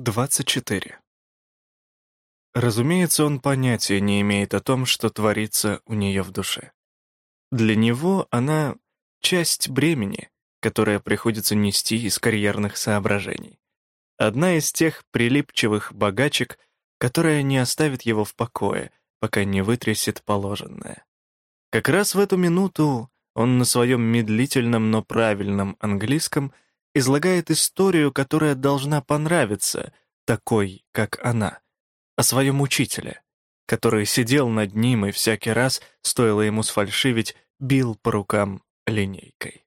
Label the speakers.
Speaker 1: 24. Разумеется, он понятия не имеет о том, что творится у нее в душе. Для него она — часть бремени, которое приходится нести из карьерных соображений. Одна из тех прилипчивых богачек, которая не оставит его в покое, пока не вытрясет положенное. Как раз в эту минуту он на своем медлительном, но правильном английском — излагает историю, которая должна понравиться такой, как она, о своем учителе, который сидел над ним и всякий раз, стоило ему сфальшивить, бил по рукам линейкой.